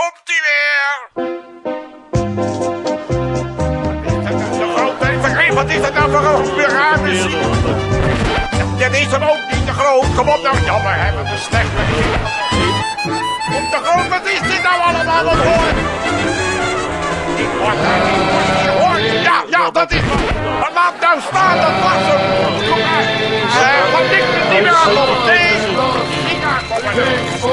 komt hij weer. Wat is dat nou voor een weer raar muziek? Dit is hem ook niet te groot. Kom op nou. Jammer, hebben we slecht. Kom te groot, wat is dit nou allemaal? Wat hoor? Ik hoor daar niet. Je hoort. Ja, ja, dat is. Maar laat nou staan, dat was hem. Kom maar. Eh, wat ik er niet meer aan. Nee, niet aankomen. Zo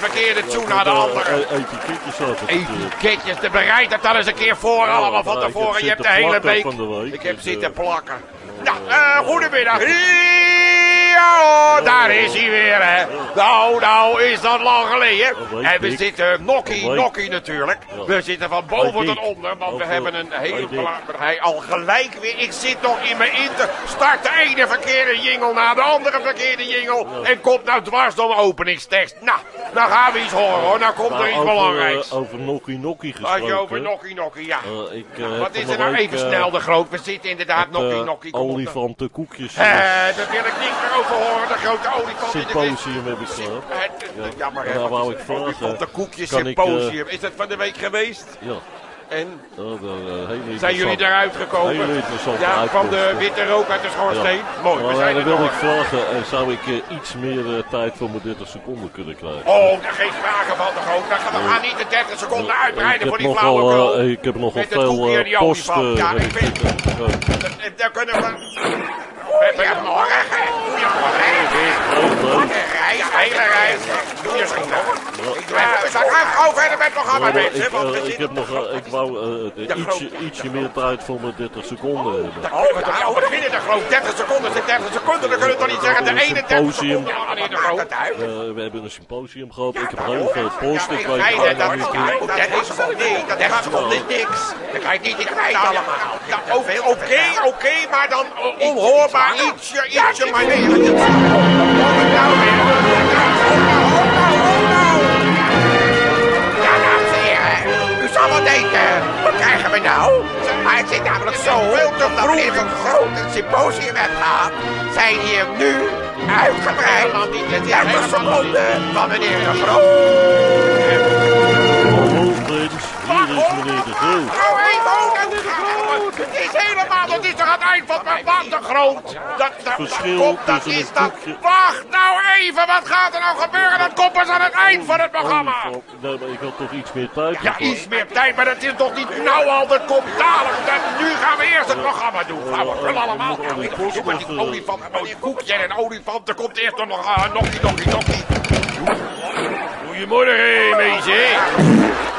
verkeerde toe naar de andere. Etiketjes zat het natuurlijk. Etiketjes, te bereid het dan eens een keer voor, allemaal van tevoren. Je hebt de hele de week, Ik heb dus, zitten eh, plakken. Nou, eh, goedemiddag. Ja, hoor, daar is hij weer, hè. Nou, nou, is dat lang geleden. weet En we zitten nokkie, weet- nokkie natuurlijk. We zitten van boven tot onder, want we Over- hebben een heel ik. belangrijk... Hij al gelijk weer, ik zit nog in mijn inter. Start de ene verkeerde jingle na de andere verkeerde jingle. En komt nou dwars door mijn openingstekst. Nou, nou gaan we iets horen hoor, nou komt er Maar iets belangrijks. eh, over Nokkie Nokkie Als gesproken. je over nokkie nokkie, ja. eh, eh, Wat is er de nou even eh, snel de groot? We zitten inderdaad nokkie eh, nokkie. Olifantenkoekjes. Eh, eh, daar wil ik niks meer over horen. De grote olifant in de Symposium heb ik gehad. Eh, eh. En daar wou ik vragen, de koekjes ik, symposium. Is dat van de week geweest? Ja, En oh, eh, zijn jullie eruit gekomen? Ja, van de witte rook uit de schoorsteen. Mooi, we Maar, zijn dan wil ik vragen, eh, zou ik eh, iets meer eh, tijd voor mijn 30 seconden kunnen krijgen? Oh, daar geen sprake van de groot. Dan gaan we gaan niet de 30 seconden uitbreiden voor die eh, ik heb nogal veel koekje en eh, die post. olifant. eh, Ja, ik weet-. Eh, Eh, Daar kunnen we... Goedemorgen. Goedemorgen. Wat een reis, hele reis. Doe je schoenen. Ik doe even... We gaan gauw verder met het programma, maar mensen. ik, Want we eh, ik zitten heb nog, eh, ik wou eh, ietsje, grote- ietsje meer tijd voor mijn 30 seconden hebben. Oh, we beginnen, de groot. 30 seconden, de 30 seconden. Dan kunnen we toch niet zeggen de Een 31 symposium. seconden. Eh, we hebben een symposium gehad. ik heb heel veel post. Ik weet Nee, bijna dat niet is hoe- niet. 30 seconden, nee, dat 30 seconden is niks. Dan krijg je niet in kwijt allemaal. Oké, oké, maar dan eh, ietsje, ietsje, maar nee. dat is- Nou weer. Ja, dames en heren, u zal wel denken, wat krijgen we nou? Maar het zit namelijk zo, veel te vroeg in een groot symposium hebt gehad, zijn hier nu uitgebreid. 30 seconden van meneer de Groot. Hier is meneer de Groot. Oh, oh. Het is helemaal, dat is toch aan het eind van mijn groot. Dat, dat, Verschil dat, komt, dat tussen is dat. Wacht nou even, wat gaat er nou gebeuren? Dat komt pas aan het eind van het programma. Nee, maar ik had toch iets meer tijd. Ja, iets meer tijd, maar dat is toch niet nou al, dat komt dadelijk. Dat, nu gaan we eerst het programma doen. Gaan we vullen allemaal. moet al die Ja, post ik- die nog, eh, olifant, een koekje en olifant. Er komt eerst nog een nokkie, nokkie, nokkie. Goedemorgen, meisje.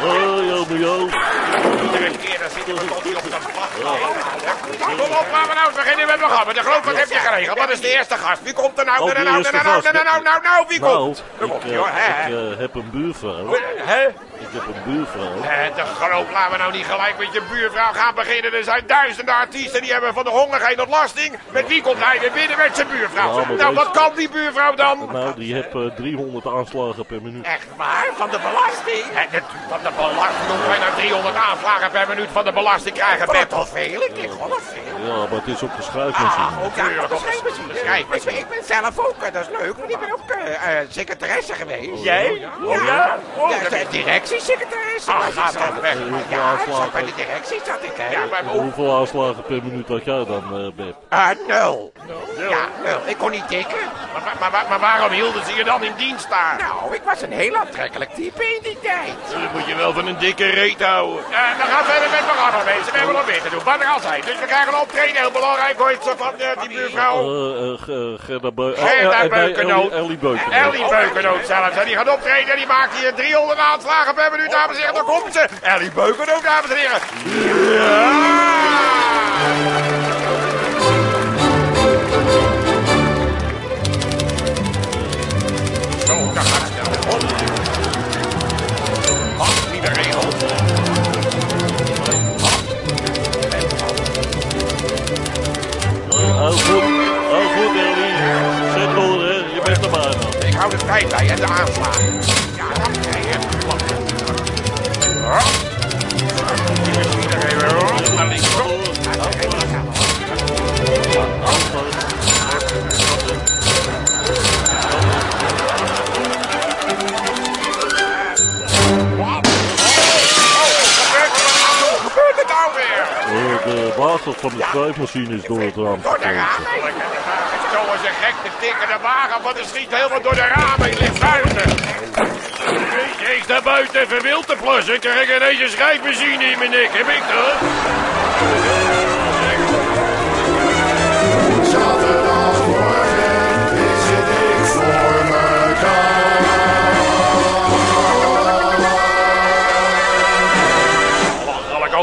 Hoi. Iedere keer zitten we tot die op dat. Op, laten we nou beginnen met het programma. De groot, wat heb je geregeld? Wat is de eerste gast? Wie komt er nou? Oh, Nou, de nou, nou, nou, nou, nou, nou, nou, wie komt? Ik, eh, eh, heb een buurvrouw. Hè? Ik heb een buurvrouw. Eh, de groot, laten we nou niet gelijk met je buurvrouw gaan beginnen. Er zijn duizenden artiesten die hebben van de honger geen ontlasting. Met wie komt hij weer binnen? Met zijn buurvrouw. Nou, wat kan die buurvrouw dan? Nou, die heeft eh, 300 aanslagen per minuut. Echt waar? Van de belasting? Eh, van de belasting? Hoe kan je nou 300 aanvragen per minuut van de belasting krijgen? Ben toch veel? Ik denk veel. Ja, maar het is op de schrijfmachine. Ah, ook tuurlijk. Op de schrijfmachine. Ik ben zelf ook, eh, dat is leuk, want ik ben ook eh, eh, secretaresse geweest. Jij? Oh ja? Oh, de directiesecretaresse. Ah, gaat toch weg. Ja, ik zat bij de directie zat ik, hè. Ja, maar hoeveel aanslagen per minuut had jij dan, eh Beb? Ah, nul. Ja, nul. Ik kon niet tikken. Maar, maar, maar, maar waarom hielden ze je dan in dienst daar? Nou, ik was een heel aantrekkelijk type in die tijd. Dan moet je wel van een dikke reet houden. Ja, dan gaan we verder met programma, mensen. We hebben nog meer te doen. Wat er al zijn. Dus we krijgen een optreden. Heel belangrijk, hoor je het zo van die buurvrouw. Ge- Gerda Beu- Gerda nee, Beukennoot. Ellie- Beukennoot. Ellie Beukennoot zelfs. En die gaat optreden en die maakt hier 300 aanslagen per minuut, dames en heren. Daar komt ze. Ellie Beukennoot, dames en heren. Ja! Tijd bij en de aanslagen. Ja, dat? Eh, de van de is door het raam Door de gekomen. Is een gek te tikkende wagen, want er schiet helemaal door de ramen. Je ligt buiten. Ik sta buiten even wild te. Krijg ik ineens een schrijfmachine in mijn nek. Heb ik dat?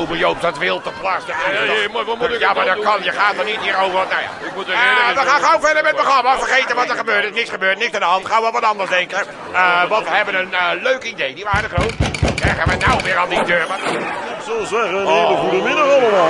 Over Joop dat wild te plassen. Ja, ja, maar wat moet ik Ja, maar dat kan. Je gaat er niet hierover. Nou ja. Ik moet er Eh, we gaan gauw verder met het programma. Vergeten wat er gebeurt. Er is niks gebeurd, niks aan de hand. Gaan we wat anders denken. Eh, want we hebben een eh, leuk idee. Die waren groot. Krijgen we nou weer aan die deur? Wat- Ik zou zeggen, een hele goede middag allemaal.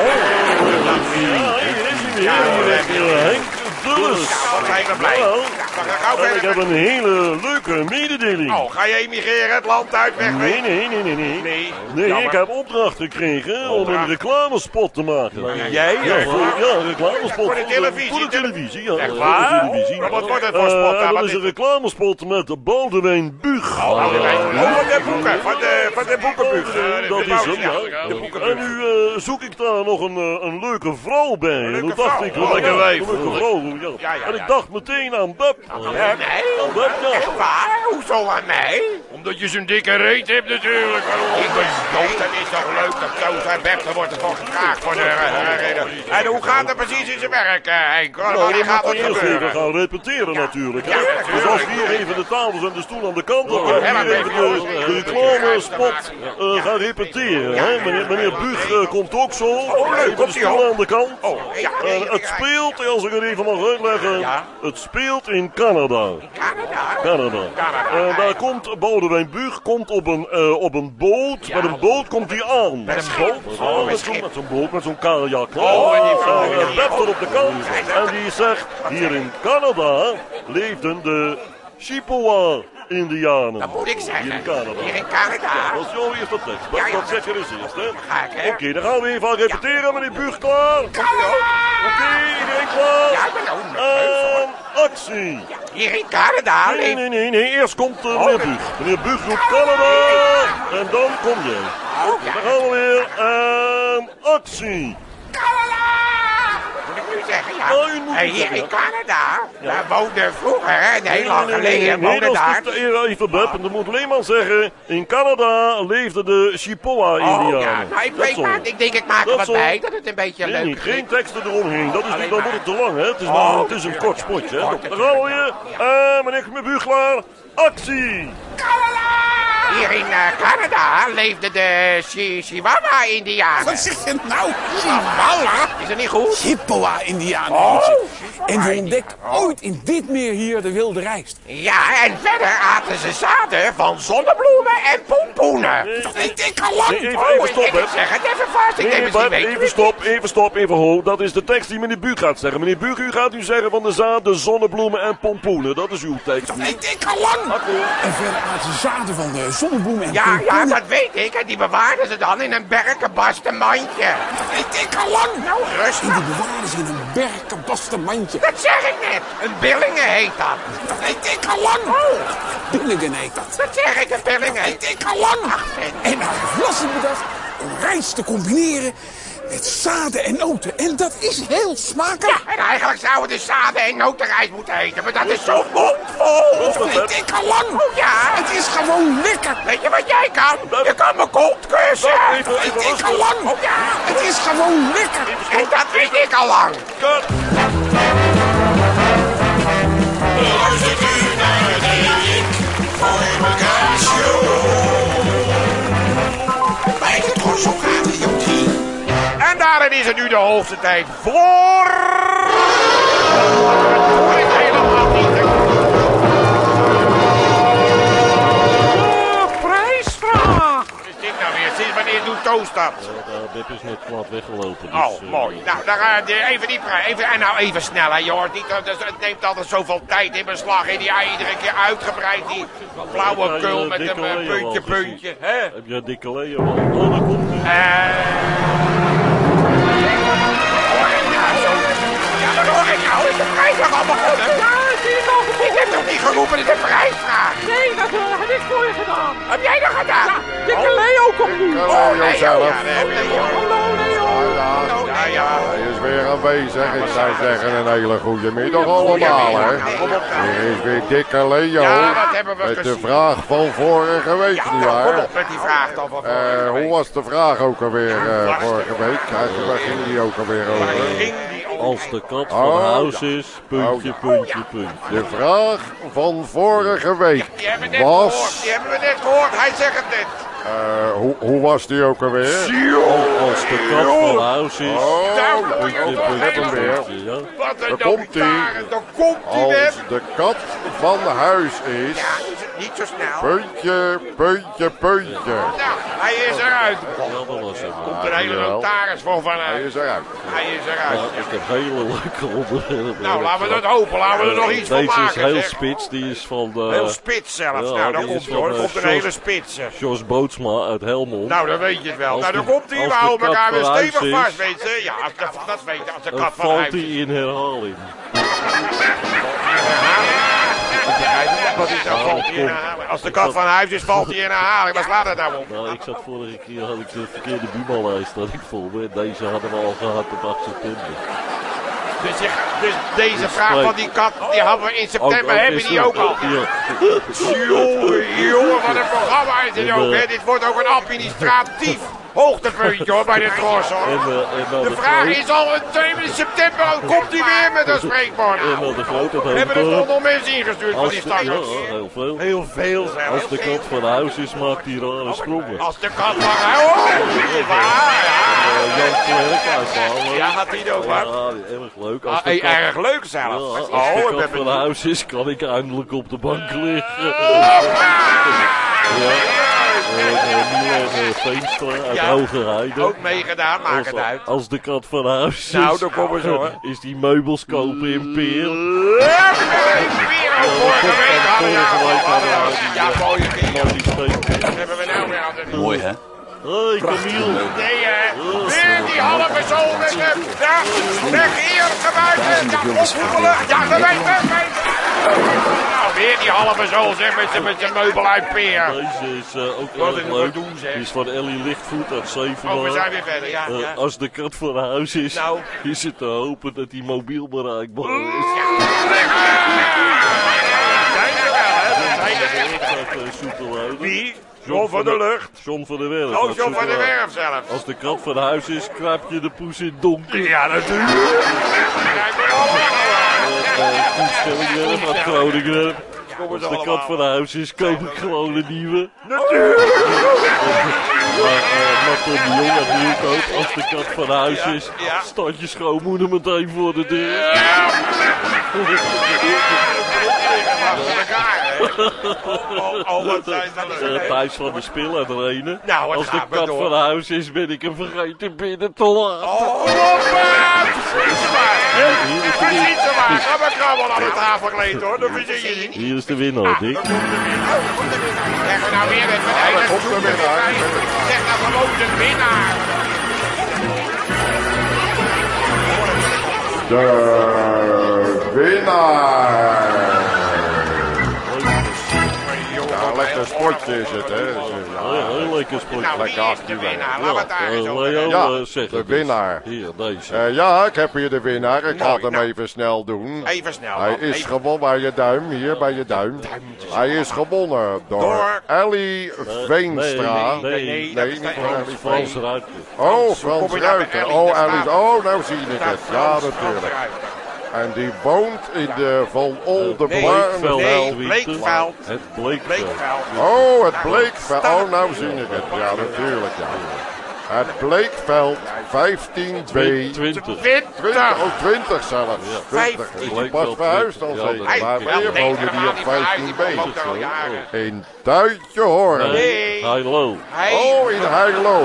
Ja, hier is hij weer. Hier is eh, Henk Dulles. Ja, wat zijn we blij. Jawel. Ja, we gaan gauw En ik heb een hele leuke mededeling. Oh, ga je emigreren het land uit weg? Nee, nee, nee, nee, nee. Nee. Nee, Jammer. ik heb opdracht gekregen om een reclamespot te maken. Jij? Ja, voor, ja, een reclamespot. Voor de televisie? Voor de televisie, ja. Echt voor waar? de televisie. Maar wat wordt het voor Eh, spot? dat is een reclamespot met de Boudewijn Buug. Oh, van de boeken. Van de, van de boekenbuug. Eh, dat is hem, ja. De En nu eh, zoek ik daar nog een, een leuke vrouw bij. Toen dacht vrouw? ik, Oh, lekker wijf. Een leuke vrouw, ja. Ja, ja, En ik dacht meteen aan Beb. Eh, Nee? Aan Beb, ja. Echt waar? Hoezo aan mij? Omdat je zo'n dikke reet hebt natuurlijk. Ik ben dood, dat is toch leuk dat zo dan wordt er toch gekraakt voor de eh, reden. En hoe gaat het precies in zijn werk, eh, Henk? Nou, we gaat eerst even gebeuren? gaan repeteren natuurlijk. Hè? Dus als we hier even de tafels en de stoel aan de kant Ja, maar hier even de, eh, reclamespot eh, gaan repeteren. Hè? Meneer, meneer Buug eh, komt ook zo. Oh, leuk, komt de hij aan de kant. Oh, Eh, het speelt, als ik het even mag uitleggen, Ja. het speelt in Canada. Canada? Canada. Canada. En daar komt Boudewijn Buug komt op een, eh, op een boot. Met een boot komt hij aan. Met een boot? Oh, Oh, met zo'n met boot, met zo'n kajak. Oh, en die eh, op de kant. En die zegt, hier in Canada leefden de Chippewa-Indianen. Dat moet ik zeggen. Hier in Canada. Hier in Canada. Dat is jouw eerste tekst. Beb, Ja, ja. dat zeg je dus eerst, hè? Ga ik, hè? Oké, dan gaan we even aan repeteren. Meneer Buug, klaar? Ja, ik ben ook nerveus, hoor. En actie. Hier in Canada Nee, nee, nee, nee. Eerst komt uh, Oh, meneer nee. Buug. Meneer Buug roept Canada. En dan kom jij. Oh, ja. Dan gaan we weer. En actie. Canada! Moet ik nu zeggen, ja. Oh, u moet Hey, het hier zeggen, in ja. Canada, daar woonde vroeger, hè, heel lang geleden, nee, woonde dat is daar... de- even Beb. En dan moet Leeman zeggen. In Canada leefden de Chippewa-Indianen. Oh ja, nou ik Dat weet zo. maar, ik denk ik maak er Dat wat zo. bij, dat het een beetje Nee, leuk niet. Geen klinkt. teksten eromheen. Dat is Alleen niet, dan maar. wordt het te lang, hè? Het is, Oh, het is een kort spotje, hè? Kort, Dan gaan we weer. En meneer Buug klaar. Actie. Hier in eh, Canada leefden de Chi- Chihuahua-Indianen. Wat zeg je nou? Chihuahua? Is dat niet goed? Chippewa-indianen. Oh, en we ontdekten ooit in dit meer hier de wilde rijst. Ja, en verder aten ze zaden van zonnebloemen en pompoenen. Ik al lang. Even, Oh, even ik, stop, ik hè? zeg het even vast, ik denk weet even stop, even stop, even ho. Dat is de tekst die meneer Buug gaat zeggen. Meneer Buug, u gaat u zeggen van de zaden, zonnebloemen en pompoenen. Dat is uw tekst. Ik al lang. En verder aten ze zaden van de zonnebloemen en Ja, ja, dat weet ik. En die bewaarden ze dan in een berkenbasten mandje. Ik al lang. Nou, En rustig. die bewaren ze in een berkenbasten mandje. Dat zeg ik net. Een billingen heet dat. Ik al lang. Billingen heet dat. Dat zeg ik, een billingen. Ik al lang. en- heeft Lassie bedacht om rijst te combineren met zaden en noten. En dat is heel smakelijk. Ja, en eigenlijk zou het dus zaden en notenrijst moeten heten, maar dat is zo mondvol. Weet ik al lang. Oh ja, Het is gewoon lekker. weet je wat jij kan? Je kan me kont kussen. Even, even weet ik rustig. al lang. Oh ja, Het is gewoon lekker. en dat weet ik al lang. Cut. Luistert u naar de Dik voor elkaar En daarin is het nu de hoogste tijd voor... De prijsvraag. Wat is dit nou weer? Sinds wanneer doet zo is dat. Ja, de Beb is net plat weggelopen. Dus, Oh, eh, mooi. Nou, dan ga je even die prijs. Even, en nou even sneller, je hoort niet. dat- Het neemt altijd zoveel tijd in beslag. En die iedere keer uitgebreid, die blauwe kul met een eh, puntje, puntje. Hè? Heb jij dikke al? Oh, daar komt hij. Is nog al begonnen? Ja, is al begonnen. Ik heb toch niet geroepen dat de prijsvraag? Nee, dat eh, heb ik voor je gedaan. Heb jij dat gedaan? Dikke Leo komt nu. Oh, Leo nee, zelf. ja, daar heb je Leo. Hallo Leo. Ja, Ja, ja. Hij is weer aanwezig. Ik zou zeggen een hele goede middag allemaal, hè. Hier is weer dikke Leo. Ja, dat hebben we Met de vraag van vorige week, Ja, niet nou, kom waar? op met die vraag dan van Eh, vorige hoe week. was de vraag ook alweer eh, vorige week? Eigenlijk, Waar ging die ook alweer Waar over? Als de kat van Oh, huis ja. is, puntje, Oh, puntje, puntje. De vraag van vorige week Die hebben we net gehoord. was... Die hebben we net gehoord. Hij zegt het net. Eh, hoe, hoe was die ook alweer? Als de kat van huis is, Oh, Daar weer. Wat een Daar komt hij als de kat van huis is... Ja, is het niet zo snel. Puntje, puntje, puntje. Nou, hij is eruit. Hem. Komt een hele notaris voor Hij vanuit. is eruit. Hij is eruit. ik heb hele leuke onderwerpen. Nou, laten we dat hopen. Laten we er nog iets van Deze is maken. heel spits, die is van de... Heel spits zelfs. Ja, Nou, dan die komt is hij hoor. van, Er eh, komt een hele Jos- spits. Jos Uit Helmond. Nou, dan weet je het wel. Als Nou, dan de- komt hij. We de houden elkaar weer stevig is- vast, weet je. Ja, als de, dat weet je. Als de dan kat van valt hij in herhaling. Wat is dat? Valt in herhaling? Als de kat van huis is, valt hij in herhaling. Waar slaat het nou op? Nou, ik zat vorige keer, had ik de verkeerde buurmanlijst dat ik vol me. Deze hadden we al gehad op 8 september. Dus, je, dus deze vraag van die kat, die hadden we in september, hebben die ook al. Jongen, jongen, wat een programma is dit ook, hè? Dit wordt ook een administratief hoogtepuntje, hoor, bij de Tros, hoor. eh, De vraag is al een 2 september, komt hij weer met een spreekwoord. En dan de grote We hebben er toch nog mensen ingestuurd van die ja, stakkers. heel veel. Heel veel, zeg. Als de kat van huis is, maakt hij rare sprongen. Als de kat van huis... Oh, waar, ja. Eh, Jan Klerk uithalen. Ja, had hij ook, Ja, wat? erg leuk. Als Ah, de hey, kat, erg leuk ja, zelfs. als Oh, de kat van huis is, kan ik eindelijk op de bank liggen. Ja. Eh, Veenstra uit Ja. Ook meegedaan, maak het Als, uit. als de kat van huis is, Nou, dan komen ze, hoor. is die meubels kopen in Peer. Vorige week hadden we ja, mooie dingen. Maar. Dat hebben we nou weer aan de Mooi hè? Hoi, Camille. Nee, hè. Weer die halve zool met hem. Ja, weg hier, gebuiten. Ja, opvoelen. Ja, gewijt, weg, weer die halve zool, zeg, met zijn- met zijn meubel uit peer. Deze is eh, ook Wat erg leuk. zeg. Die is van Ellie Lichtvoet uit Zevenaar. Oh, we zijn weer verder, ja. Eh, ja. Als de kat van huis is, Nou. is het te hopen dat hij mobiel bereikbaar is. Wel, wel. Dat eh. Wie? John van der Lucht. John van der Werf. Oh, John van der. Werf zelf. Als de kat van huis is, kruip je de poes in het donker. Ja, natuurlijk. Eh, Stellingwerf uit Groningen. Als de kat van huis is, koop ik gewoon een nieuwe. Natuurlijk. Maar uh, Martin de Jong uit Nieuwkoop, als de kat van huis Ja, is, ja. staat je schoonmoeder meteen voor de deur. Ja. Hè. Oh, oh, wat zijn dat Eh, van de Spil Renen. Nou, het Als de kat door. van huis is, ben ik hem vergeten binnen te laten. Oh? Hier is de Precies winnaar. ze maar. Ga maar krabbel aan de tafel gekleed, hoor. Dat verzin je niet. Hier is de winnaar, Dick. De winnaar. Oh, dan komt de winnaar. Zeg er nou weer met mijn hele komt de zoete winnaar. winnaar. Zeg nou gewoon de winnaar. De winnaar. Lekker sportje is het, hè. Dus, Heel, ja. heel lekker sport. Nou, wie Lekker is de actief, winnaar? hè. Laten we het daar eens Eh, over Leo, hebben. Ja, eh, zeg de het eens. winnaar. Hier, deze. Eh, ja, ik heb hier de winnaar. Ik ga Mooi, hem nou. even snel doen. Even snel. Hij is Even- gewonnen bij je duim, hier bij je duim. Hij is gewonnen door Door- Ellie Veenstra. Nee, nee, Nee, dat Nee, is niet Ellie Frans Veenstra. Ruiter. Oh, Frans kom je daar bij Ruiter. Ellie? Oh, Daar Ellie. staat- Oh, nou zie ik het. Ja, Frans- natuurlijk. En die woont in de Van Olde Nee, Bleekveld. Het Bleekveld. Bleekveld. Oh, het Bleekveld. Oh, nou zie ik het. Ja, natuurlijk. Ja. Het Bleekveld 15B. 20. 20, oh 20 zelfs. 20. Is die pas verhuisd al 20. zeker? Ja, Maar nee, woonde die op niet verhuisd, die 15B. woont er al jaren. In Duitje. Nee. Hallo. Hey. Oh, in Heilo.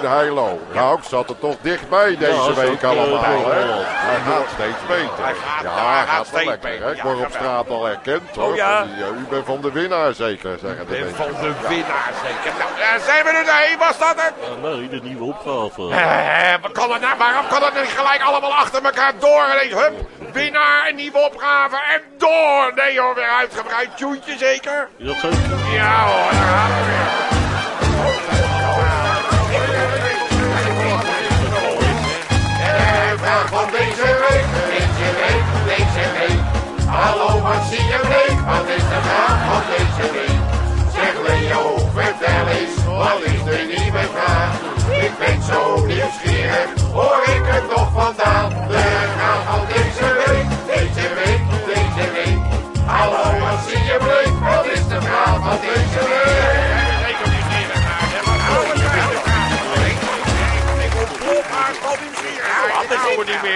In Heilo. Nou, ik zat er toch dichtbij deze week zo, allemaal. eh, hè. Hij gaat steeds beter. Ja, hij gaat wel steeds lekker. hè. Ik word op straat al herkend. hoor. Oh, die, eh, u bent van de winnaar zeker, zeggen de En mensen. van de winnaar zeker. Nou, zijn we er doorheen. Was dat het? Ah, nee, de nieuwe opgave. Eh, wat kan het nou, waarom kan het niet gelijk allemaal achter elkaar door? Ineens, hup, winnaar, een nieuwe opgave en door. Nee hoor, weer uitgebreid. Tjoentje zeker? Is dat zeker? Ja hoor, daar gaan we weer. De vraag van deze week, deze week, deze week. Hallo, wat zie je week? Wat is de vraag van deze week? Zeg Leo, vertel eens, wat is de nieuwe vraag? Ben zo nieuwsgierig, hoor ik het nog vandaan?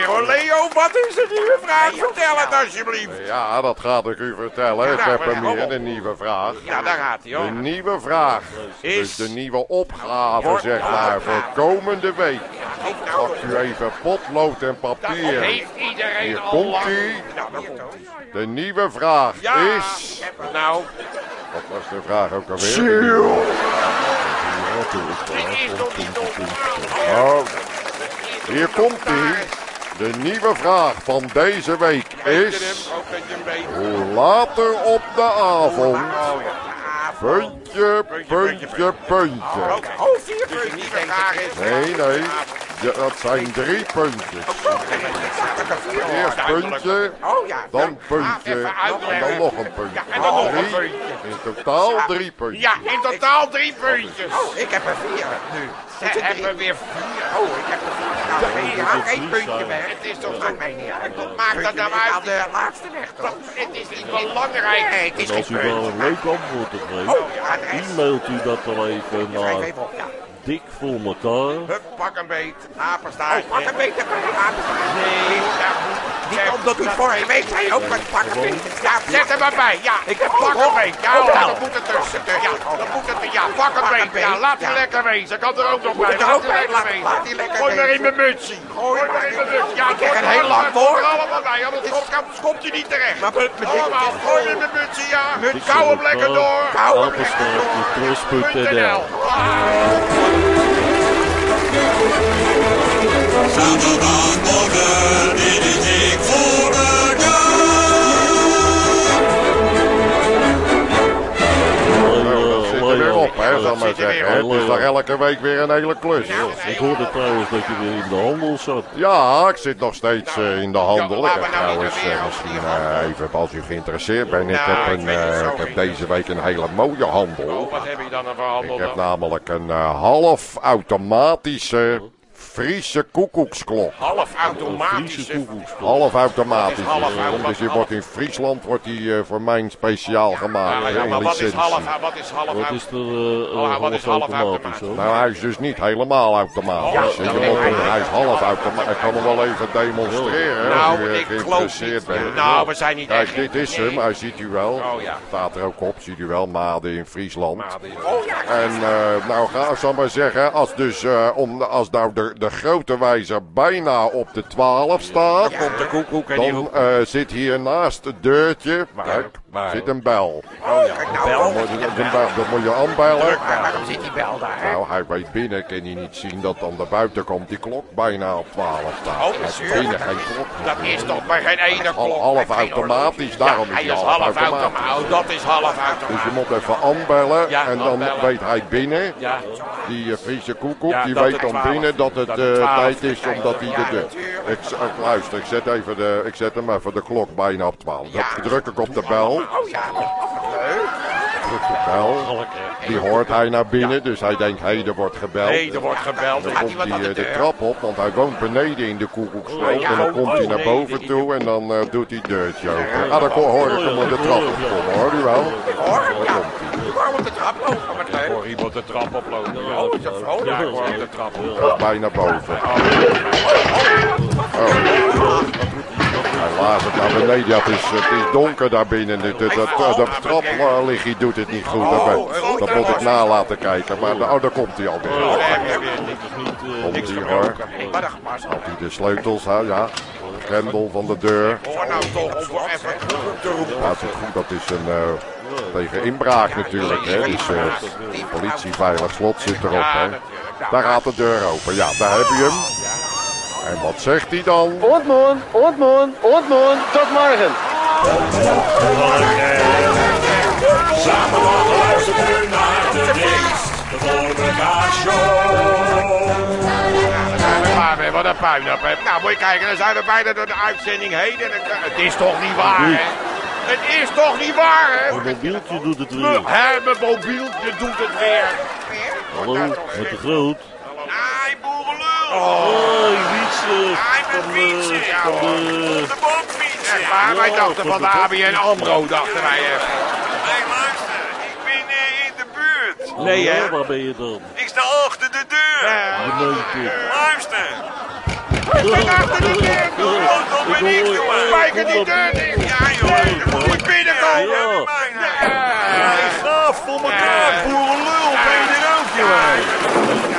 Hoor. Leo, wat is de nieuwe vraag? Vertel het alsjeblieft. Ja, dat gaat ik u vertellen. Ik Ja, heb hem hier, op. de nieuwe vraag. Ja, daar gaat hij De hoor. nieuwe vraag. Is- Dus de nieuwe opgave, zeg maar, voor komende week. Nou Pakt u even potlood en Dat papier. heeft iedereen Hier komt. Nou, komt ie. De nieuwe vraag Ja, is... nou, Wat was de vraag ook alweer? dit is toch niet normaal. Oh, hier komt ie. De nieuwe vraag van deze week is... Hoe later op de avond... Puntje, puntje, puntje. Oh, vier puntjes. Nee, nee. Ja, dat zijn drie puntjes. Eerst puntje, Oh ja. dan puntje en dan nog een puntje. Ja, en dan nog een Drie, puntje. in totaal drie puntjes. Ja, in totaal drie puntjes. Oh, ik heb er vier nu. Ze hebben weer vier. Oh, ik heb er vier. Nou, nee, ja, één puntje weg. Het is toch. Maakt mij niet uit. Wat maakt dat nou Puntje uit? de laatste weg, toch? Het is niet belangrijk. Nee, het is En als geen u wel punt. een leuk antwoord op Oh, heeft, adres. e-mailt u dat dan even naar dik voor elkaar. Hup, pak een beet. Apenstaart. Oh, pak een de apenstaart. Nee, ja, Niet omdat u het vorige week zei ook met pak een beetje. Ja, Zet hem erbij, ja. Ik heb pak een beet. Ja, Oh, dat moet er tussen. Ja, dat moet er Ja, pak beet. Ja, laat lekker wezen. Kan er ook nog Moet bij. het er Laat bij? lekker Laat- wezen. laat hij lekker Gooi maar in mijn mutsie. Gooi maar in mijn mutsie. Ja, Ik krijg een heel maar- lang woord. gooi allemaal bij. Anders komt- komt hij niet terecht. Maar Allemaal, gooi in mijn mutsie, ja. Kou hem lekker door. Kou hem lekker. Zaterdagmorgen in hè, zal maar er zeggen. Het is toch elke week weer een hele klus. Ik hoorde trouwens dat je weer in de handel zat. Ja, ik zit nog steeds eh, in de handel. Ik heb nou trouwens eh, misschien eh, even als u geïnteresseerd bent. Ik Nou, heb, ik een, ik heb deze week een hele mooie handel. Oh, wat heb je dan voor handel Ik heb namelijk een eh, half automatische Friese koekoeksklok. Half automatisch. Half Dus, automatisch? Dus die wordt in Friesland wordt die, eh, voor mij speciaal gemaakt. Ja, eh, ja, maar wat is licentie. half, wat is half Wat is er Oh, wat is half half automatisch hoor? Nou, hij is dus niet helemaal automatisch. Moet hij is half automatisch. Ik kan hem wel even demonstreren Nou, als u ik geloof geïnteresseerd bent. Nou, we zijn niet Kijk, echt- dit is nee. hem. Hij ziet u wel. Oh, ja. Staat er ook op. Ziet u wel. Maden in Friesland. Oh ja. En eh, nou ga ik maar zeggen, als, dus, eh, om, als nou de, de grote wijzer bijna op de 12 staat, Komt de koekoek en die dan eh, zit hier naast het deurtje, kijk, Waar? zit een bel. Nou, Dan moet je, dan, bel- dan moet je aanbellen. Maar waarom zit die bel daar? Nou, hij weet binnen, kan hij niet zien dat aan de buitenkant die klok bijna op 12 staat. Oh, natuurlijk. binnen geen klok. Dat is toch maar geen ene Al, klok. half automatisch, daarom Hij is is hij half half automatisch. automatisch. Oh, dat is half Dus je automatisch. moet even aanbellen Ja, en dan aanbellen. weet hij binnen, Ja. die eh, Friese koekoek, Ja, die dat weet dan 12 binnen dat het dat eh, het 12 tijd is omdat hij is. de Ja, deur... Ik, eh, luister, ik zet, even de, ik zet hem even de klok bijna op 12. Ja. Dan druk ik op de bel, Oh ja, leuk. de. Die hoort hij naar binnen, dus hij denkt, hé, er wordt gebeld. Nee, er wordt gebeld. Dan komt hij de eh, de deur? trap op, want hij woont beneden in de koekoeksloop. Oh, ja. En dan komt hij Oh, naar nee, boven toe en dan eh, doet hij deurtje open. Ah, dan hoor ik hem op de trap opkomen, hoor u wel? Hoor, ja. komt hij. Wou op de trap lopen, wat leuk. Hoor iemand de trap oplopen. Oh, is dat vrolijk? Ja, ik hoor op de trap. Gaat bijna boven. Oh. Laat het naar beneden. Ja, het, is, het is donker daar binnen. Dat, dat, dat, dat traplichtje doet het niet goed. Dat, dat moet ik na laten kijken. Maar oh, daar komt hij alweer. Oh, weer Komt hij hoor. Had hij de sleutels, hè, ja. De grendel van de deur. Hoor nou toch om even te roepen. Ja, het is goed. Dat is een... eh, tegen inbraak natuurlijk, hè. Dus eh, politie veilig slot zit erop, hè. Daar gaat de deur open. Ja, daar heb je hem. En wat zegt hij dan? Ontmoen, ontmoen, ontmoen. Tot morgen. Samen luistert u naar de Dix. De mee. Wat een puinhoop, hè. Nou, moet je kijken. Dan zijn we bijna door de uitzending heen. En het is toch niet waar, hè? Het is toch niet waar, hè? Mijn mobieltje doet het weer. hè, mijn mobieltje doet het weer. Hallo, met de groot. Hoi, Wietse. Ai, met Van, fietsen, eh, ja, hoor. de- Op de boot fietsen. Echt waar, wij Ja, dachten van de ABN AMRO, dachten wij even. Hé, luister, ik ben eh, in de buurt. Nee, hè? Ja, waar ben je dan? Ik sta achter de deur. Luister. Ik ben achter de deur. Oh, dat ben ik, jongen. Spijker die deur dicht. Ja, joh. Dan moet je binnenkomen. Ja. Gaaf voor elkaar, boerenlul. Ben je er ook, jongen?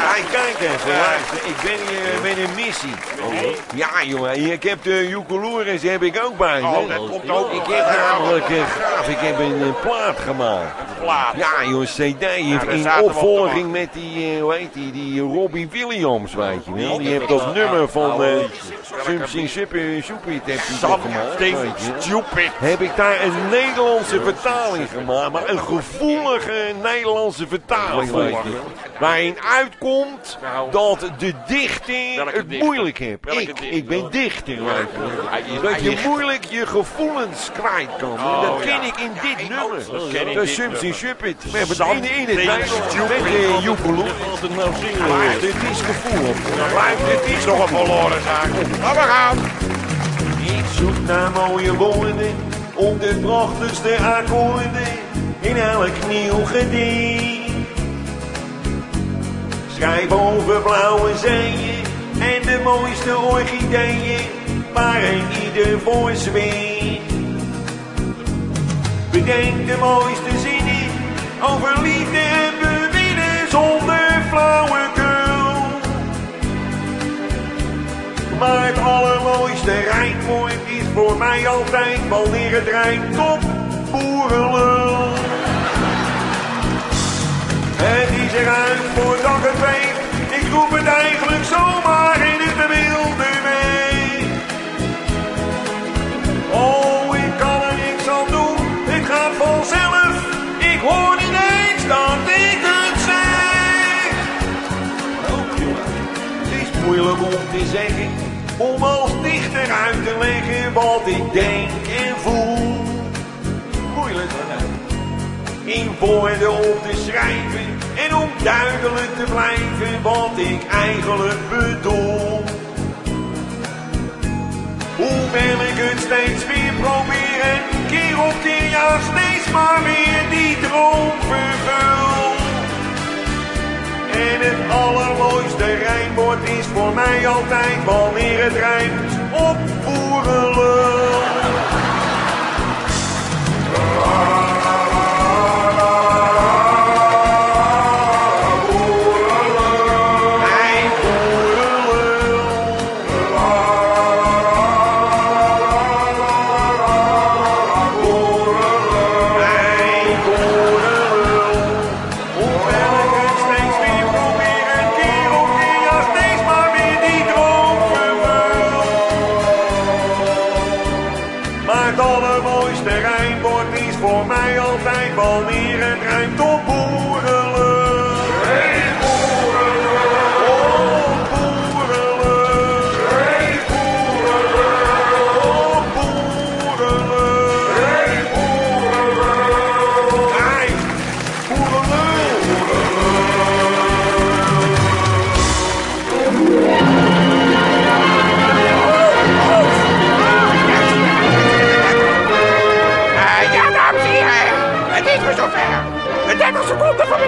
Hey, kijk even, luister. Ik ben hier met een missie. Ja, jongen. Ik heb de Joekeloeris heb ik ook bij me. Oh, dat komt ook Ik heb namelijk een graaf. Ik heb een eh, plaat gemaakt. Plaat. Ja, joh, CD in opvolging met die, eh, hoe heet die, die Robbie Williams, weet je wel. Die heeft dat nummer van eh Something Super Stupid toch gemaakt, stupid. Heb ik daar een Nederlandse vertaling gemaakt, maar een gevoelige Nederlandse vertaling, weet je. Waarin uitkomt dat de dichter Welke het dichter? moeilijk heeft. Welke Ik, dichter? ik ben dichter, weet je. hij Dat je moeilijk je gevoelens kwijt kan. Oh, dat ken ja. ik in dit nummer. Dat ken ik. We hebben het in, in het Nederlands met het nou dit is gevoel. Blijf, dit is nog een verloren zaak. Maar we gaan. Ik zoek naar mooie woorden op de prachtigste akkoorden in elk nieuw gedicht. Schrijf over blauwe zeeën en de mooiste orchideeën waar een ieder voor zweert. Bedenk de mooiste zinnen over liefde en bewinnen zonder flauwekul. Maar het allermooiste rijmwoord is voor mij altijd wanneer het rijmt op boerenlul. Eruit voordat ik. Ik roep het eigenlijk zomaar in het wilde mee. Oh, ik kan er niks aan doen. Het gaat vanzelf. Ik hoor niet eens dat ik het zeg. Oh, jongen. Het is moeilijk om te zeggen, om als dichter uit te leggen wat ik denk en voel. Moeilijk hè? In woorden op te schrijven en om duidelijk te blijven wat ik eigenlijk bedoel. Hoewel ik het steeds weer probeer en keer op keer ja steeds maar weer die droom vervul. En het allermooiste rijmwoord is voor mij altijd wanneer het rijmt op boerenlul.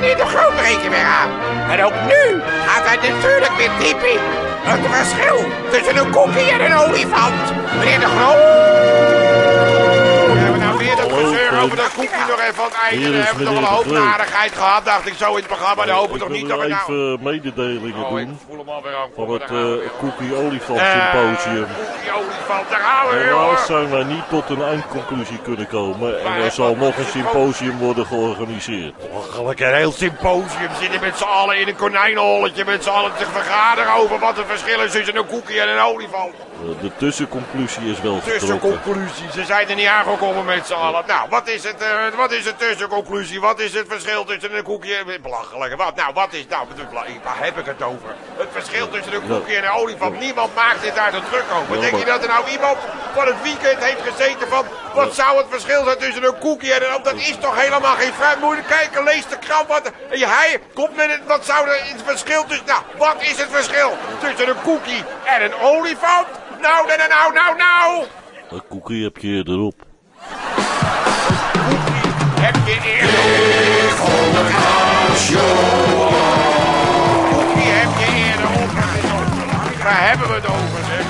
Meneer De Groot breken weer aan. En ook nu gaat hij natuurlijk weer typen. Het verschil tussen een koekie en een olifant. Meneer de Groot. Over dat koekje nog even aan het einde. Is hebben we toch een hoop de narigheid gehad, dacht ik zo in het programma. Dan hopen we toch niet dat we nou... even mededelingen Oh, doen van het we eh, Olifant Eh, Symposium. Koekie olifant, daar gaan we weer Helaas zijn wij niet tot een eindconclusie kunnen komen en er zal nog een symposium worden georganiseerd. Belachelijk, een heel symposium zitten met z'n allen in een konijnenholletje met z'n allen te vergaderen over wat het verschil is tussen een koekie en een olifant. Eh, De tussenconclusie is wel getrokken. Tussenconclusie, ze zijn er niet aangekomen met z'n allen. Nou, wat is het, eh, wat is de tussenconclusie? Wat is het verschil tussen een koekje en... Belachelijk, wat, nou, wat is, nou, waar heb ik het over? Het verschil tussen een koekje en een olifant, niemand maakt dit daar zo druk over. Denk je dat er nou iemand van het weekend heeft gezeten van... Wat zou het verschil zijn tussen een koekje en een... Dat is toch helemaal geen vraag. Moet je kijken, lees de krant. Wat, en hij komt met het... Wat zou er het verschil tussen... Nou, wat is het verschil tussen een koekie en een olifant? Nou, nou, nou, nou, nou, nou. Een koekie heb je eerder Waar hebben we het over, zeg?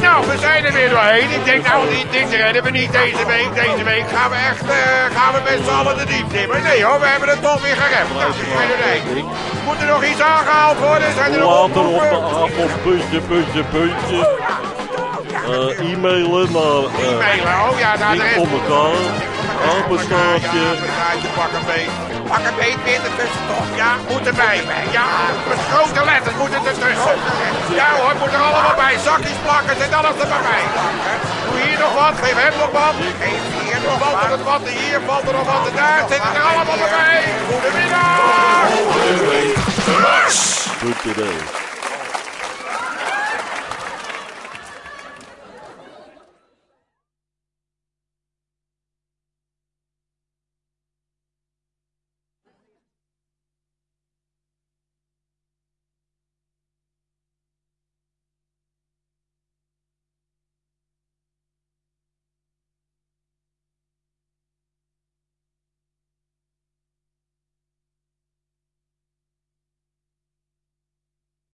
Nou, we zijn er weer doorheen. Ik denk, nou, dit, dit redden we niet deze week. Deze week gaan we echt, eh, gaan we met z'n allen de diepte in. Maar nee hoor, we hebben het toch weer gered. Nou. Moet er nog iets aangehaald worden? Zijn er nog Later op de avond, puntje, puntje, puntje. Eh, e-mailen naar eh E-mailen, oh ja, naar de rest. Apenstaartje, pak een beet. Pak een beet weer ertussen toch? Ja, moet erbij. Ja, met grote letters moet het ertussen. Ja hoor, moet er allemaal bij. Zakjes plakken, zet alles er maar bij. Doe hier nog wat, geef hem nog wat. Geef hier nog wat, er wat, hier valt er nog wat, en daar het er allemaal bij. Goedemiddag! Punt.nl.